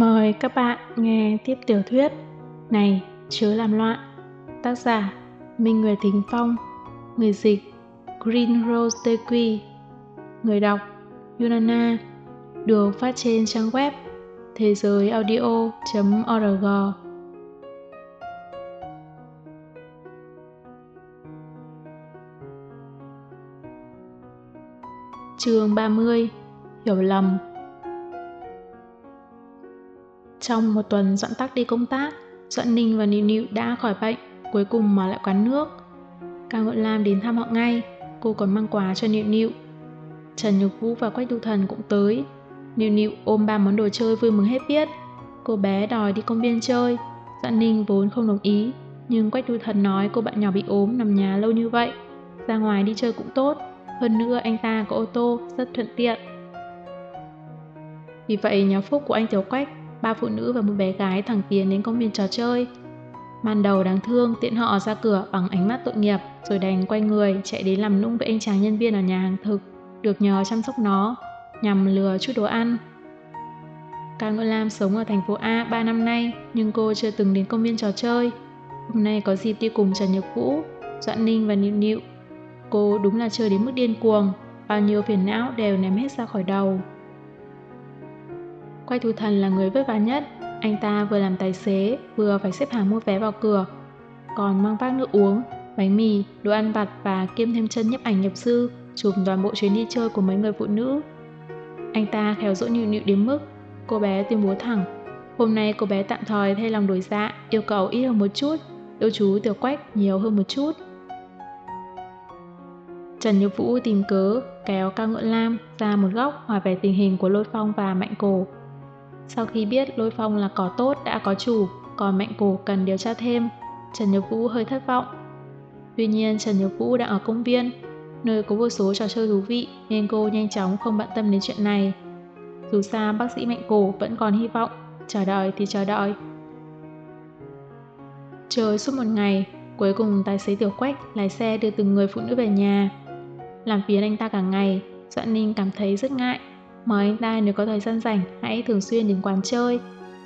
Mời các bạn nghe tiếp tiểu thuyết Này, chớ làm loạn. Tác giả, Minh Nguyệt Thính Phong. Người dịch, Green Rose Tequi Người đọc, Yunana. Được phát trên trang web thế giới audio.org Chương 30 Hiểu lầm. Trong một tuần Doãn Tắc đi công tác, Doãn Ninh và Nịu Nịu đã khỏi bệnh, cuối cùng mở lại quán nước. Cao Ngọn Lam đến thăm họ ngay, cô còn mang quà cho Nịu Nịu. Trần Nhược Vũ và Quách Du Thần cũng tới. Nịu Nịu ôm ba món đồ chơi vui mừng hết biết. Cô bé đòi đi công viên chơi, Doãn Ninh vốn không đồng ý, nhưng Quách Du Thần nói cô bạn nhỏ bị ốm nằm nhà lâu như vậy, ra ngoài đi chơi cũng tốt, hơn nữa anh ta có ô tô rất thuận tiện. Vì vậy nhà phúc của anh Tiểu Quách ba phụ nữ và một bé gái thẳng tiến đến công viên trò chơi. Màn đầu đáng thương tiện họ ra cửa bằng ánh mắt tội nghiệp rồi đành quay người chạy đến làm nũng với anh chàng nhân viên ở nhà hàng thực được nhờ chăm sóc nó nhằm lừa chút đồ ăn. Cao Ngân Lam sống ở thành phố A 3 năm nay nhưng cô chưa từng đến công viên trò chơi. Hôm nay có dịp đi cùng Trần Nhật Vũ, Doãn Ninh và Nịu Nịu. Cô đúng là chơi đến mức điên cuồng, bao nhiêu phiền não đều ném hết ra khỏi đầu. Quay Thu Thần là người vất vả nhất, anh ta vừa làm tài xế, vừa phải xếp hàng mua vé vào cửa, còn mang vác nước uống, bánh mì, đồ ăn vặt và kiêm thêm chân nhấp ảnh nhập sư, chụp toàn bộ chuyến đi chơi của mấy người phụ nữ. Anh ta khéo dỗ nhịu nhịu đến mức, cô bé tuyên bố thẳng, hôm nay cô bé tạm thời thay lòng đổi dạ, yêu cầu ít hơn một chút, yêu chú tiểu quách nhiều hơn một chút. Trần Như Vũ tìm cớ kéo Cao Ngưỡng Lam ra một góc hỏi về tình hình của Lôi Phong và Mạnh Cổ. Sau khi biết lôi phong là cỏ tốt đã có chủ, còn mạnh cổ cần điều tra thêm, Trần Nhược Vũ hơi thất vọng. Tuy nhiên Trần Nhược Vũ đang ở công viên, nơi có vô số trò chơi thú vị nên cô nhanh chóng không bận tâm đến chuyện này. Dù sao bác sĩ mạnh cổ vẫn còn hy vọng, chờ đợi thì chờ đợi. Chờ suốt một ngày, cuối cùng tài xế Tiểu Quách lái xe đưa từng người phụ nữ về nhà. Làm phiền anh ta cả ngày, Doãn Ninh cảm thấy rất ngại Mời anh ta nếu có thời gian rảnh hãy thường xuyên đến quán chơi.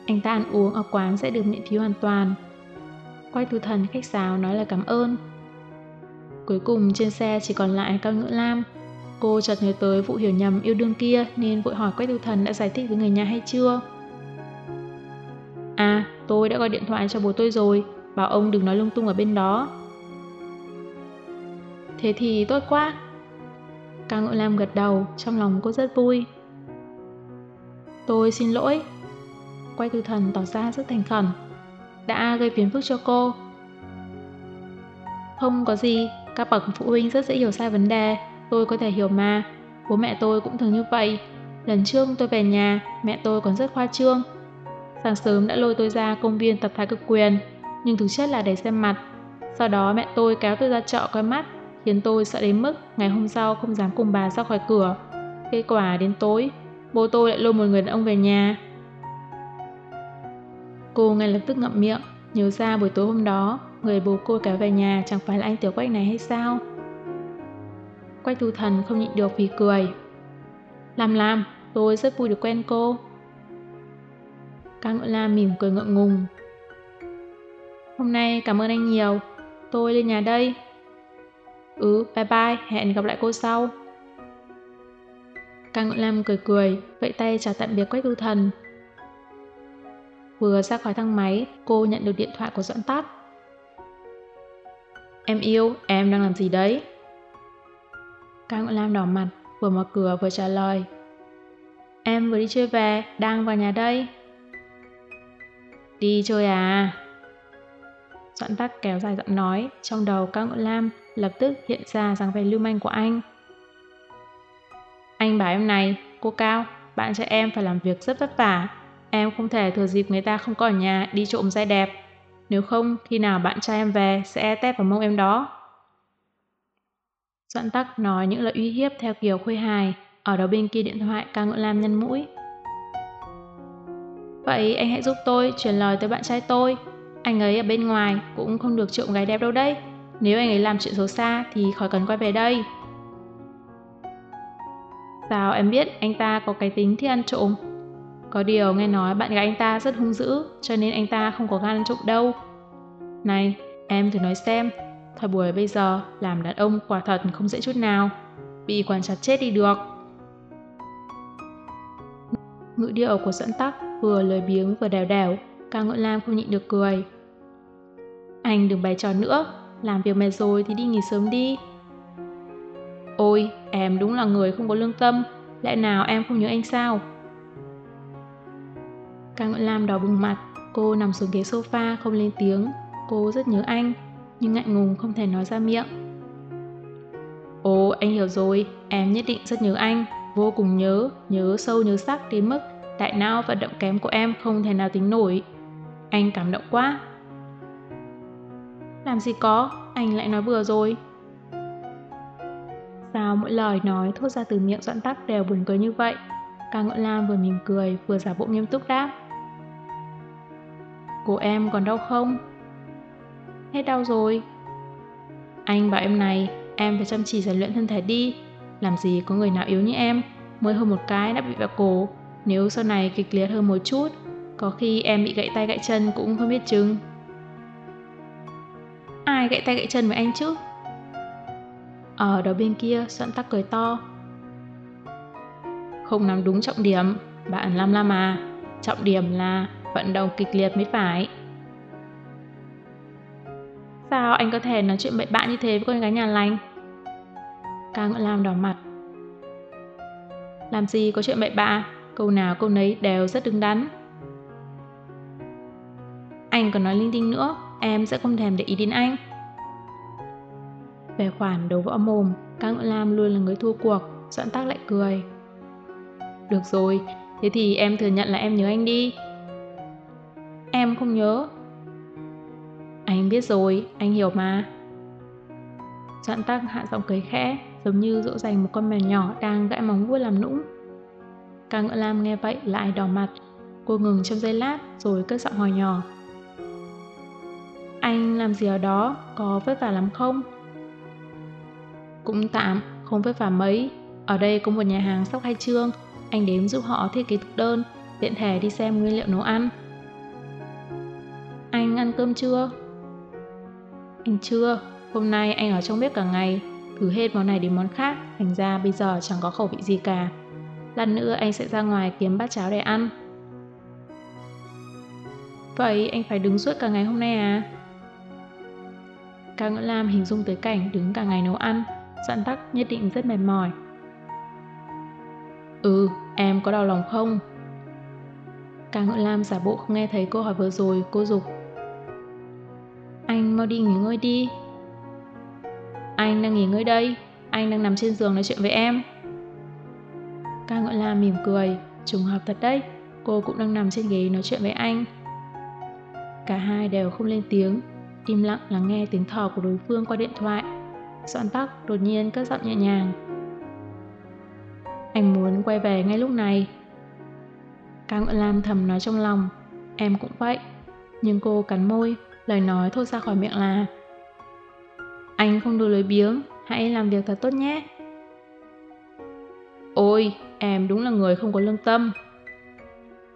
Anh ta ăn uống ở quán sẽ được miễn phí hoàn toàn. Quay thu thần khách sáo nói lời cảm ơn. Cuối cùng trên xe chỉ còn lại Cao Ngữ Lam. Cô chợt nhớ tới vụ hiểu nhầm yêu đương kia nên vội hỏi Quách Thu Thần đã giải thích với người nhà hay chưa. À, tôi đã gọi điện thoại cho bố tôi rồi, bảo ông đừng nói lung tung ở bên đó. Thế thì tốt quá. Cao Ngự Lam gật đầu, trong lòng cô rất vui. Tôi xin lỗi. Quay tư thần tỏ ra rất thành khẩn. Đã gây phiền phức cho cô. Không có gì, các bậc phụ huynh rất dễ hiểu sai vấn đề. Tôi có thể hiểu mà. Bố mẹ tôi cũng thường như vậy. Lần trước tôi về nhà, mẹ tôi còn rất khoa trương. Sáng sớm đã lôi tôi ra công viên tập thái cực quyền, nhưng thực chất là để xem mặt. Sau đó mẹ tôi kéo tôi ra chợ coi mắt, khiến tôi sợ đến mức ngày hôm sau không dám cùng bà ra khỏi cửa. Kết quả đến tối, bố tôi lại lôi một người đàn ông về nhà. Cô ngay lập tức ngậm miệng, nhớ ra buổi tối hôm đó, người bố cô kéo về nhà chẳng phải là anh tiểu quách này hay sao? Quách thu thần không nhịn được vì cười. Làm làm, tôi rất vui được quen cô. Ca ngựa Lam mỉm cười ngượng ngùng. Hôm nay cảm ơn anh nhiều, tôi lên nhà đây. Ừ, bye bye, hẹn gặp lại cô sau. Càng Ngọn Lam cười cười, vẫy tay chào tạm biệt Quách Du Thần. Vừa ra khỏi thang máy, cô nhận được điện thoại của Doãn Tát. Em yêu, em đang làm gì đấy? Càng Ngọn Lam đỏ mặt, vừa mở cửa vừa trả lời. Em vừa đi chơi về, đang vào nhà đây. Đi chơi à? Doãn Tát kéo dài giọng nói, trong đầu Cao Ngọn Lam lập tức hiện ra dáng vẻ lưu manh của anh. Anh bảo em này, cô Cao, bạn trai em phải làm việc rất vất vả. Em không thể thừa dịp người ta không có ở nhà đi trộm dây đẹp. Nếu không, khi nào bạn trai em về sẽ tép vào mông em đó. Doãn tắc nói những lời uy hiếp theo kiểu khuê hài, ở đầu bên kia điện thoại ca ngợi lam nhân mũi. Vậy anh hãy giúp tôi truyền lời tới bạn trai tôi. Anh ấy ở bên ngoài cũng không được trộm gái đẹp đâu đấy. Nếu anh ấy làm chuyện xấu xa thì khỏi cần quay về đây. Sao em biết anh ta có cái tính thích ăn trộm? Có điều nghe nói bạn gái anh ta rất hung dữ, cho nên anh ta không có gan trộm đâu. Này, em thử nói xem, thời buổi bây giờ làm đàn ông quả thật không dễ chút nào. Bị quản chặt chết đi được. Ngữ điệu của dẫn tắc vừa lời biếng vừa đèo đèo, ca ngợi lam không nhịn được cười. Anh đừng bày trò nữa, làm việc mệt rồi thì đi nghỉ sớm đi. Ôi, em đúng là người không có lương tâm, lẽ nào em không nhớ anh sao? Ca Nguyễn lam đỏ bừng mặt, cô nằm xuống ghế sofa không lên tiếng. Cô rất nhớ anh, nhưng ngại ngùng không thể nói ra miệng. Ồ, anh hiểu rồi, em nhất định rất nhớ anh, vô cùng nhớ, nhớ sâu nhớ sắc đến mức đại não vận động kém của em không thể nào tính nổi. Anh cảm động quá. Làm gì có, anh lại nói vừa rồi. Mỗi lời nói thốt ra từ miệng doãn tắc đều buồn cười như vậy? Ca Ngọn Lam vừa mỉm cười vừa giả bộ nghiêm túc đáp. Cô em còn đau không? Hết đau rồi. Anh bảo em này, em phải chăm chỉ rèn luyện thân thể đi. Làm gì có người nào yếu như em, mới hơn một cái đã bị vào cổ. Nếu sau này kịch liệt hơn một chút, có khi em bị gãy tay gãy chân cũng không biết chừng. Ai gãy tay gãy chân với anh chứ? Ở đầu bên kia, Doãn Tắc cười to. Không nắm đúng trọng điểm, bạn Lam Lam à. Trọng điểm là vận động kịch liệt mới phải. Sao anh có thể nói chuyện bậy bạ như thế với con gái nhà lành? Ca Ngựa Lam đỏ mặt. Làm gì có chuyện bậy bạ, câu nào câu nấy đều rất đứng đắn. Anh còn nói linh tinh nữa, em sẽ không thèm để ý đến anh. Về khoản đấu võ mồm, Ca Ngọn Lam luôn là người thua cuộc, Doãn Tác lại cười. Được rồi, thế thì em thừa nhận là em nhớ anh đi. Em không nhớ. Anh biết rồi, anh hiểu mà. Doãn Tác hạ giọng cười khẽ, giống như dỗ dành một con mèo nhỏ đang gãi móng vuốt làm nũng. Ca Ngọn Lam nghe vậy lại đỏ mặt, cô ngừng trong giây lát rồi cất giọng hỏi nhỏ. Anh làm gì ở đó, có vất vả lắm không? Cũng tạm, không vất vả mấy. Ở đây có một nhà hàng sắp khai trương, anh đến giúp họ thiết kế thực đơn, tiện thể đi xem nguyên liệu nấu ăn. Anh ăn cơm chưa? Anh chưa, hôm nay anh ở trong bếp cả ngày, thử hết món này đến món khác, thành ra bây giờ chẳng có khẩu vị gì cả. Lần nữa anh sẽ ra ngoài kiếm bát cháo để ăn. Vậy anh phải đứng suốt cả ngày hôm nay à? Cao Ngưỡng Lam hình dung tới cảnh đứng cả ngày nấu ăn, Doãn tắc nhất định rất mệt mỏi. Ừ, em có đau lòng không? Cả ngựa Lam giả bộ không nghe thấy câu hỏi vừa rồi, cô dục Anh mau đi nghỉ ngơi đi. Anh đang nghỉ ngơi đây, anh đang nằm trên giường nói chuyện với em. Ca ngựa Lam mỉm cười, trùng hợp thật đấy, cô cũng đang nằm trên ghế nói chuyện với anh. Cả hai đều không lên tiếng, im lặng lắng nghe tiếng thở của đối phương qua điện thoại. Doãn tắc đột nhiên cất giọng nhẹ nhàng. Anh muốn quay về ngay lúc này. Cao Ngọn Lam thầm nói trong lòng, em cũng vậy. Nhưng cô cắn môi, lời nói thốt ra khỏi miệng là Anh không được lười biếng, hãy làm việc thật tốt nhé. Ôi, em đúng là người không có lương tâm.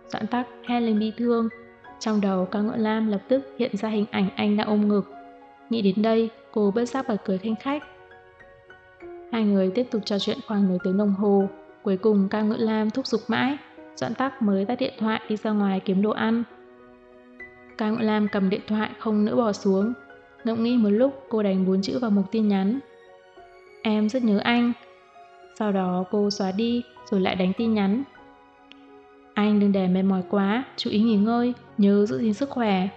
Doãn tắc hét lên bi thương, trong đầu Cao ngựa Lam lập tức hiện ra hình ảnh anh đang ôm ngực. Nghĩ đến đây, cô bất giác bật cười thanh khách. Hai người tiếp tục trò chuyện khoảng nửa tiếng đồng hồ. Cuối cùng Cao Ngự Lam thúc giục mãi, Doãn Tắc mới tắt điện thoại đi ra ngoài kiếm đồ ăn. Cao Ngự Lam cầm điện thoại không nỡ bỏ xuống. Ngẫm nghĩ một lúc cô đánh bốn chữ vào một tin nhắn. Em rất nhớ anh. Sau đó cô xóa đi rồi lại đánh tin nhắn. Anh đừng để mệt mỏi quá, chú ý nghỉ ngơi, nhớ giữ gìn sức khỏe.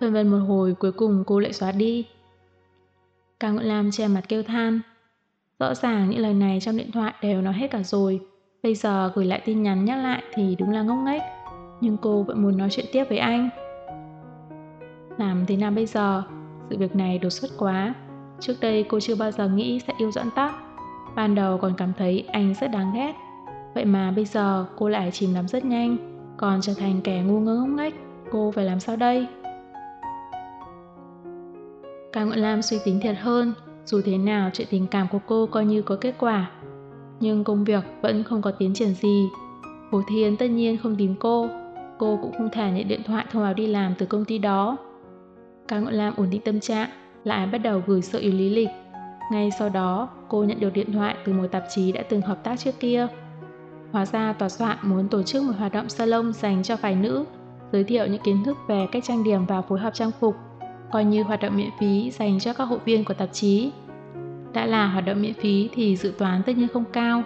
Vân vân một hồi cuối cùng cô lại xóa đi. Cao Ngọn Lam che mặt kêu than. Rõ ràng những lời này trong điện thoại đều nói hết cả rồi. Bây giờ gửi lại tin nhắn nhắc lại thì đúng là ngốc nghếch. Nhưng cô vẫn muốn nói chuyện tiếp với anh. Làm thế nào bây giờ? Sự việc này đột xuất quá. Trước đây cô chưa bao giờ nghĩ sẽ yêu dẫn tóc Ban đầu còn cảm thấy anh rất đáng ghét. Vậy mà bây giờ cô lại chìm đắm rất nhanh, còn trở thành kẻ ngu ngơ ngốc nghếch. Cô phải làm sao đây? Cao Nguyễn Lam suy tính thiệt hơn, dù thế nào chuyện tình cảm của cô coi như có kết quả. Nhưng công việc vẫn không có tiến triển gì. Hồ Thiên tất nhiên không tìm cô, cô cũng không thể nhận điện thoại thông báo đi làm từ công ty đó. Cao Nguyễn Lam ổn định tâm trạng, lại bắt đầu gửi sơ yếu lý lịch. Ngay sau đó, cô nhận được điện thoại từ một tạp chí đã từng hợp tác trước kia. Hóa ra tòa soạn muốn tổ chức một hoạt động salon dành cho phái nữ, giới thiệu những kiến thức về cách trang điểm và phối hợp trang phục, coi như hoạt động miễn phí dành cho các hội viên của tạp chí. Đã là hoạt động miễn phí thì dự toán tất nhiên không cao,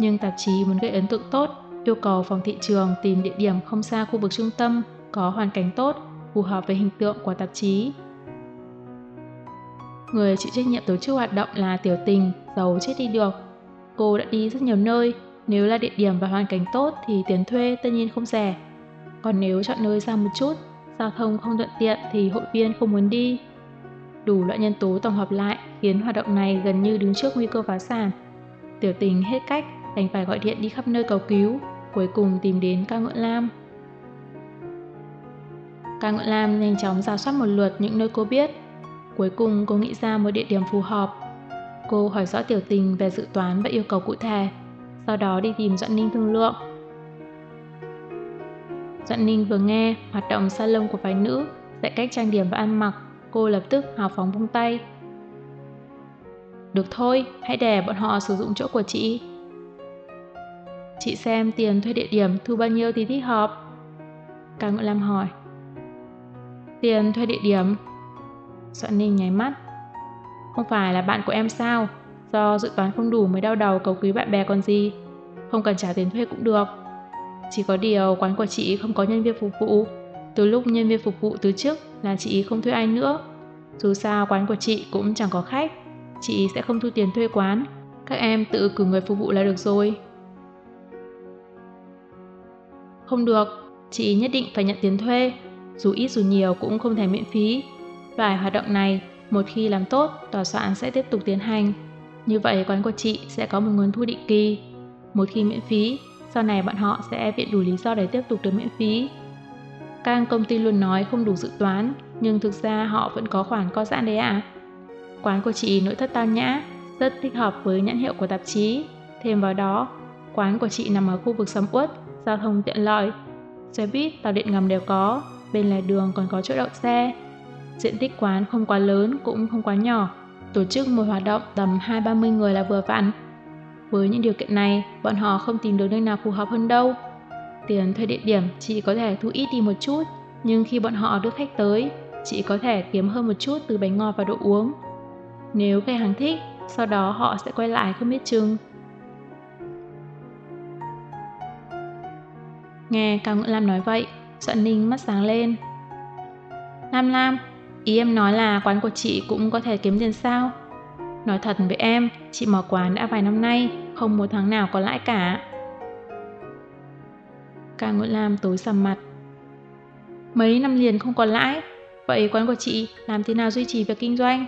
nhưng tạp chí muốn gây ấn tượng tốt, yêu cầu phòng thị trường tìm địa điểm không xa khu vực trung tâm, có hoàn cảnh tốt, phù hợp với hình tượng của tạp chí. Người chịu trách nhiệm tổ chức hoạt động là Tiểu Tình, giàu chết đi được. Cô đã đi rất nhiều nơi, nếu là địa điểm và hoàn cảnh tốt thì tiền thuê tất nhiên không rẻ. Còn nếu chọn nơi xa một chút, giao thông không thuận tiện thì hội viên không muốn đi. Đủ loại nhân tố tổng hợp lại khiến hoạt động này gần như đứng trước nguy cơ phá sản. Tiểu tình hết cách, đành phải gọi điện đi khắp nơi cầu cứu, cuối cùng tìm đến ca ngưỡng lam. Ca ngưỡng lam nhanh chóng ra soát một lượt những nơi cô biết. Cuối cùng cô nghĩ ra một địa điểm phù hợp. Cô hỏi rõ tiểu tình về dự toán và yêu cầu cụ thể, sau đó đi tìm Doãn Ninh thương lượng. Doãn Ninh vừa nghe hoạt động salon của phái nữ, dạy cách trang điểm và ăn mặc, cô lập tức hào phóng vung tay. Được thôi, hãy để bọn họ sử dụng chỗ của chị. Chị xem tiền thuê địa điểm thu bao nhiêu thì thích hợp. Cao Ngựa Lam hỏi. Tiền thuê địa điểm? Doãn Ninh nháy mắt. Không phải là bạn của em sao? Do dự toán không đủ mới đau đầu cầu quý bạn bè còn gì. Không cần trả tiền thuê cũng được. Chỉ có điều quán của chị không có nhân viên phục vụ. Từ lúc nhân viên phục vụ từ trước là chị không thuê ai nữa. Dù sao quán của chị cũng chẳng có khách. Chị sẽ không thu tiền thuê quán. Các em tự cử người phục vụ là được rồi. Không được, chị nhất định phải nhận tiền thuê. Dù ít dù nhiều cũng không thể miễn phí. Loại hoạt động này, một khi làm tốt, tòa soạn sẽ tiếp tục tiến hành. Như vậy quán của chị sẽ có một nguồn thu định kỳ. Một khi miễn phí, sau này bọn họ sẽ viện đủ lý do để tiếp tục được miễn phí. Các công ty luôn nói không đủ dự toán, nhưng thực ra họ vẫn có khoản co giãn đấy ạ. À? Quán của chị nội thất tao nhã, rất thích hợp với nhãn hiệu của tạp chí. Thêm vào đó, quán của chị nằm ở khu vực sầm uất, giao thông tiện lợi. Xe buýt, tàu điện ngầm đều có, bên lề đường còn có chỗ đậu xe. Diện tích quán không quá lớn cũng không quá nhỏ, tổ chức một hoạt động tầm 2-30 người là vừa vặn. Với những điều kiện này, bọn họ không tìm được nơi nào phù hợp hơn đâu. Tiền thuê địa điểm chỉ có thể thu ít đi một chút, nhưng khi bọn họ đưa khách tới, chị có thể kiếm hơn một chút từ bánh ngọt và đồ uống. Nếu khách hàng thích, sau đó họ sẽ quay lại không biết chừng. Nghe Cao Ngưỡng Lam nói vậy, Doãn Ninh mắt sáng lên. Lam Lam, ý em nói là quán của chị cũng có thể kiếm tiền sao? Nói thật với em, chị mở quán đã vài năm nay, không một tháng nào có lãi cả. Ca nguyễn Lam tối sầm mặt. Mấy năm liền không có lãi, vậy quán của chị làm thế nào duy trì việc kinh doanh?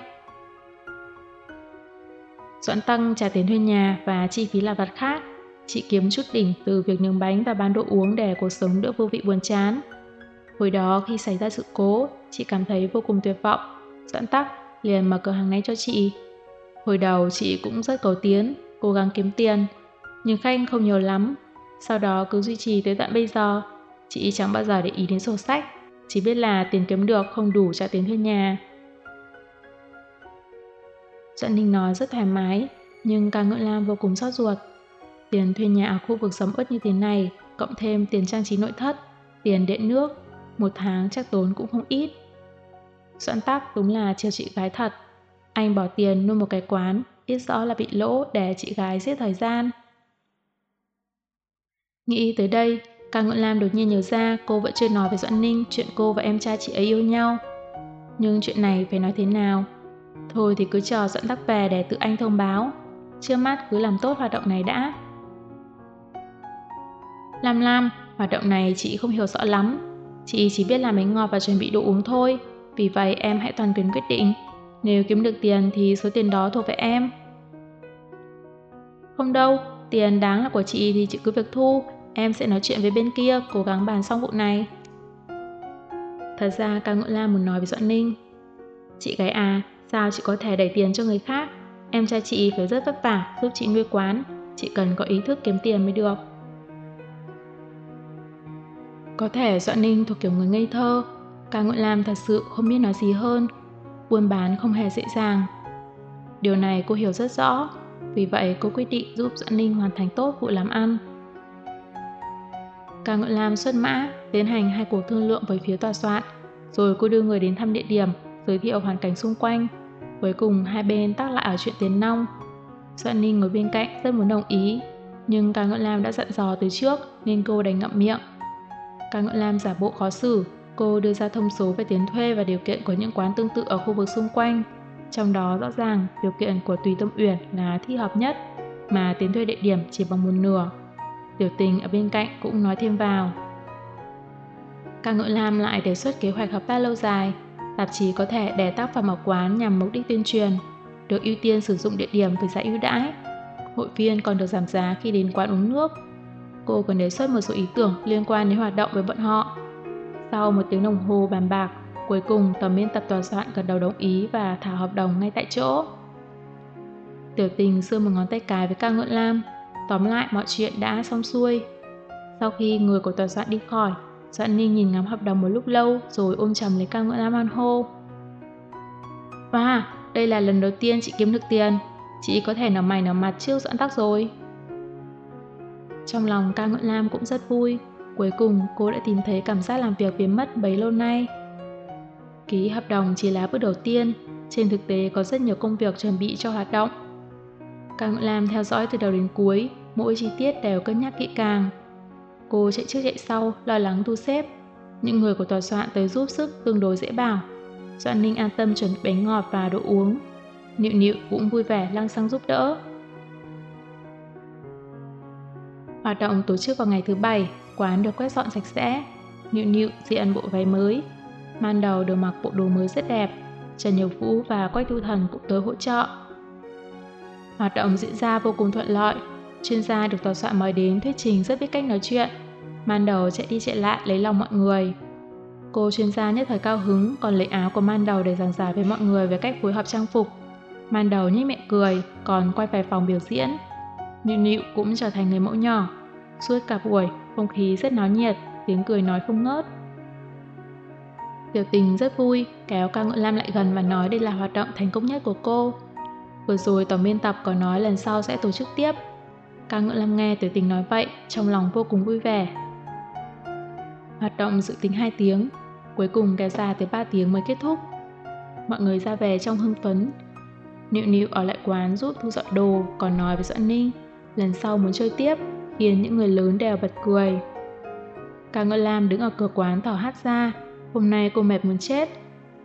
Doãn tăng trả tiền thuê nhà và chi phí là vặt khác. Chị kiếm chút đỉnh từ việc nướng bánh và bán đồ uống để cuộc sống đỡ vô vị buồn chán. Hồi đó khi xảy ra sự cố, chị cảm thấy vô cùng tuyệt vọng. Doãn tắc liền mở cửa hàng này cho chị. Hồi đầu chị cũng rất cầu tiến, cố gắng kiếm tiền, nhưng khanh không nhiều lắm. Sau đó cứ duy trì tới tận bây giờ, chị chẳng bao giờ để ý đến sổ sách, chỉ biết là tiền kiếm được không đủ trả tiền thuê nhà. Doãn Ninh nói rất thoải mái, nhưng ca ngợi Lam vô cùng xót ruột. Tiền thuê nhà ở khu vực sầm uất như thế này, cộng thêm tiền trang trí nội thất, tiền điện nước, một tháng chắc tốn cũng không ít. Doãn tắc đúng là chiều chị gái thật. Anh bỏ tiền nuôi một cái quán, biết rõ là bị lỗ để chị gái giết thời gian. Nghĩ tới đây, Càng Ngọn Lam đột nhiên nhớ ra cô vẫn chưa nói với Doãn Ninh chuyện cô và em trai chị ấy yêu nhau. Nhưng chuyện này phải nói thế nào? Thôi thì cứ chờ Doãn tắc về để tự anh thông báo. Chưa mắt cứ làm tốt hoạt động này đã. Lam Lam, hoạt động này chị không hiểu rõ lắm. Chị chỉ biết làm bánh ngọt và chuẩn bị đồ uống thôi. Vì vậy em hãy toàn quyền quyết định. Nếu kiếm được tiền thì số tiền đó thuộc về em. Không đâu, tiền đáng là của chị thì chị cứ việc thu. Em sẽ nói chuyện với bên kia, cố gắng bàn xong vụ này. Thật ra Cao Ngưỡng Lam muốn nói với Doãn Ninh. Chị gái à, sao chị có thể đẩy tiền cho người khác? Em trai chị phải rất vất vả giúp chị nuôi quán. Chị cần có ý thức kiếm tiền mới được. Có thể Doãn Ninh thuộc kiểu người ngây thơ, Cao Ngưỡng Lam thật sự không biết nói gì hơn. Buôn bán không hề dễ dàng. Điều này cô hiểu rất rõ, vì vậy cô quyết định giúp Doãn Ninh hoàn thành tốt vụ làm ăn. Cao Ngọn Lam xuất mã, tiến hành hai cuộc thương lượng với phía tòa soạn, rồi cô đưa người đến thăm địa điểm, giới thiệu hoàn cảnh xung quanh. Cuối cùng hai bên tác lại ở chuyện tiền nông. Doãn Ninh ngồi bên cạnh rất muốn đồng ý, nhưng Cao Ngọn Lam đã dặn dò từ trước nên cô đành ngậm miệng. Cao Ngọn Lam giả bộ khó xử, cô đưa ra thông số về tiền thuê và điều kiện của những quán tương tự ở khu vực xung quanh. Trong đó rõ ràng điều kiện của Tùy Tâm Uyển là thích hợp nhất, mà tiền thuê địa điểm chỉ bằng một nửa. Tiểu tình ở bên cạnh cũng nói thêm vào. Cao ngợi Lam lại đề xuất kế hoạch hợp tác lâu dài, tạp chí có thể đè tác phẩm ở quán nhằm mục đích tuyên truyền, được ưu tiên sử dụng địa điểm với giá ưu đãi. Hội viên còn được giảm giá khi đến quán uống nước. Cô còn đề xuất một số ý tưởng liên quan đến hoạt động với bọn họ. Sau một tiếng đồng hồ bàn bạc, cuối cùng tổng biên tập tòa soạn gật đầu đồng ý và thảo hợp đồng ngay tại chỗ. Tiểu tình xưa một ngón tay cái với ca Ngưỡng Lam, tóm lại mọi chuyện đã xong xuôi. Sau khi người của tòa soạn đi khỏi, Doãn Ninh nhìn ngắm hợp đồng một lúc lâu rồi ôm chầm lấy ca Ngưỡng Lam hoan hô. Wow, đây là lần đầu tiên chị kiếm được tiền. Chị có thể nở mày nở mặt trước Doãn Tắc rồi. Trong lòng ca Ngưỡng Lam cũng rất vui. Cuối cùng cô đã tìm thấy cảm giác làm việc biến mất bấy lâu nay. Ký hợp đồng chỉ là bước đầu tiên, trên thực tế có rất nhiều công việc chuẩn bị cho hoạt động. Càng làm theo dõi từ đầu đến cuối, mỗi chi tiết đều cân nhắc kỹ càng. Cô chạy trước chạy sau, lo lắng thu xếp. Những người của tòa soạn tới giúp sức tương đối dễ bảo. Doan Ninh an tâm chuẩn bị bánh ngọt và đồ uống. Nịu nịu cũng vui vẻ lăng xăng giúp đỡ. Hoạt động tổ chức vào ngày thứ bảy, quán được quét dọn sạch sẽ. Nịu nịu diện bộ váy mới. Man đầu được mặc bộ đồ mới rất đẹp. Trần Nhiều Vũ và Quách Tu Thần cũng tới hỗ trợ. Hoạt động diễn ra vô cùng thuận lợi. Chuyên gia được tòa soạn mời đến thuyết trình rất biết cách nói chuyện. Man đầu chạy đi chạy lại lấy lòng mọi người. Cô chuyên gia nhất thời cao hứng còn lấy áo của man đầu để giảng giải với mọi người về cách phối hợp trang phục. Man đầu nhếch miệng cười, còn quay về phòng biểu diễn. Nịu nịu cũng trở thành người mẫu nhỏ. Suốt cả buổi, không khí rất náo nhiệt, tiếng cười nói không ngớt. Tiểu tình rất vui, kéo ca ngợi lam lại gần và nói đây là hoạt động thành công nhất của cô. Vừa rồi tổng biên tập có nói lần sau sẽ tổ chức tiếp. Ca ngợi lam nghe tiểu tình nói vậy, trong lòng vô cùng vui vẻ. Hoạt động dự tính 2 tiếng, cuối cùng kéo dài tới 3 tiếng mới kết thúc. Mọi người ra về trong hưng phấn. Nịu nịu ở lại quán giúp thu dọn đồ, còn nói với Doãn Ninh, lần sau muốn chơi tiếp, khiến những người lớn đều bật cười. Cả Ngân Lam đứng ở cửa quán thỏ hát ra, hôm nay cô mệt muốn chết.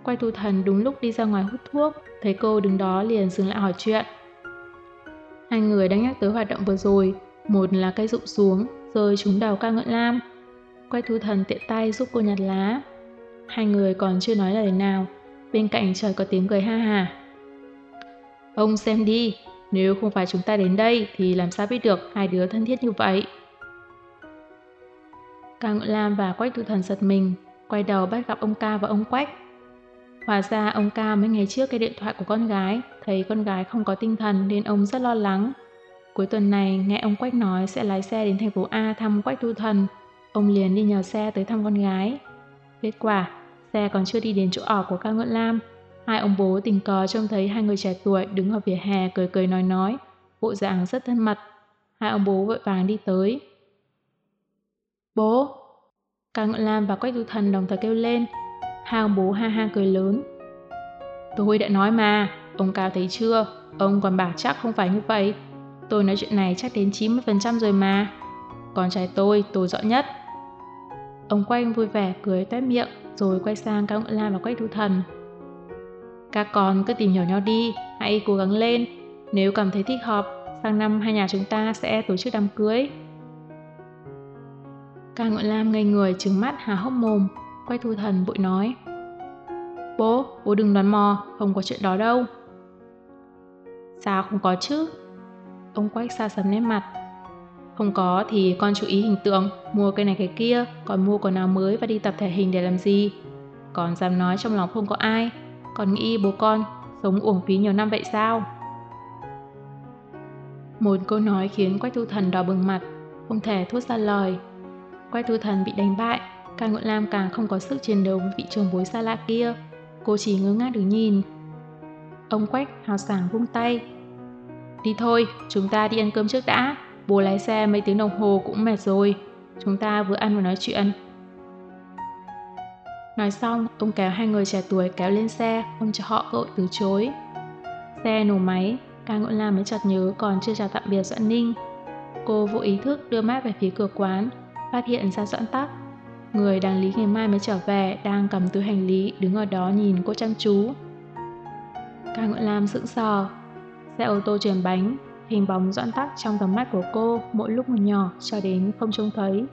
Quay thu thần đúng lúc đi ra ngoài hút thuốc, thấy cô đứng đó liền dừng lại hỏi chuyện. Hai người đang nhắc tới hoạt động vừa rồi, một là cây rụng xuống, rơi trúng đầu ca ngợi lam. Quay thu thần tiện tay giúp cô nhặt lá. Hai người còn chưa nói lời nào, bên cạnh trời có tiếng cười ha hà. Ông xem đi, nếu không phải chúng ta đến đây thì làm sao biết được hai đứa thân thiết như vậy. Ca Ngự Lam và Quách Thu Thần giật mình, quay đầu bắt gặp ông ca và ông Quách. Hóa ra ông ca mấy ngày trước cái điện thoại của con gái, thấy con gái không có tinh thần nên ông rất lo lắng. Cuối tuần này nghe ông Quách nói sẽ lái xe đến thành phố A thăm Quách Thu Thần, ông liền đi nhờ xe tới thăm con gái. Kết quả, xe còn chưa đi đến chỗ ở của ca Ngự Lam, Hai ông bố tình cờ trông thấy hai người trẻ tuổi đứng ở vỉa hè cười cười nói nói, bộ dạng rất thân mật. Hai ông bố vội vàng đi tới. Bố! Cao Ngọn Lam và Quách Du Thần đồng thời kêu lên. Hai ông bố ha ha cười lớn. Tôi đã nói mà, ông Cao thấy chưa? Ông còn bảo chắc không phải như vậy. Tôi nói chuyện này chắc đến 90% rồi mà. Con trai tôi, tôi rõ nhất. Ông Quanh vui vẻ cười toét miệng rồi quay sang Cao Ngọn Lam và Quách Du Thần. Các con cứ tìm hiểu nhau đi, hãy cố gắng lên. Nếu cảm thấy thích hợp, sang năm hai nhà chúng ta sẽ tổ chức đám cưới. Ca Ngọn Lam ngây người trừng mắt hà hốc mồm, quay thu thần vội nói. Bố, bố đừng đoán mò, không có chuyện đó đâu. Sao không có chứ? Ông Quách xa sầm nét mặt. Không có thì con chú ý hình tượng, mua cái này cái kia, còn mua quần áo mới và đi tập thể hình để làm gì? Còn dám nói trong lòng không có ai, còn nghĩ bố con sống uổng phí nhiều năm vậy sao? Một câu nói khiến Quách Thu Thần đỏ bừng mặt, không thể thốt ra lời. Quách Thu Thần bị đánh bại, càng Ngọn Lam càng không có sức chiến đấu với vị trường bối xa lạ kia. Cô chỉ ngơ ngác đứng nhìn. Ông Quách hào sảng vung tay. Đi thôi, chúng ta đi ăn cơm trước đã. Bố lái xe mấy tiếng đồng hồ cũng mệt rồi. Chúng ta vừa ăn vừa nói chuyện. Nói xong, ông kéo hai người trẻ tuổi kéo lên xe, không cho họ cơ hội từ chối. Xe nổ máy, ca ngọn lam mới chợt nhớ còn chưa chào tạm biệt Doãn Ninh. Cô vô ý thức đưa mắt về phía cửa quán, phát hiện ra Doãn Tắc. Người đáng lý ngày mai mới trở về đang cầm túi hành lý đứng ở đó nhìn cô chăm chú. Ca ngọn lam sững sờ. Xe ô tô chuyển bánh, hình bóng Doãn Tắc trong tầm mắt của cô mỗi lúc một nhỏ cho đến không trông thấy.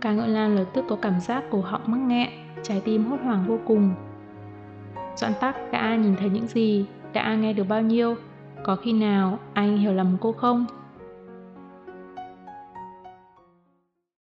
Ca ngọn lam lập tức có cảm giác cổ họng mắc nghẹn, trái tim hốt hoảng vô cùng. Doãn Tắc đã nhìn thấy những gì, đã nghe được bao nhiêu, có khi nào anh hiểu lầm cô không?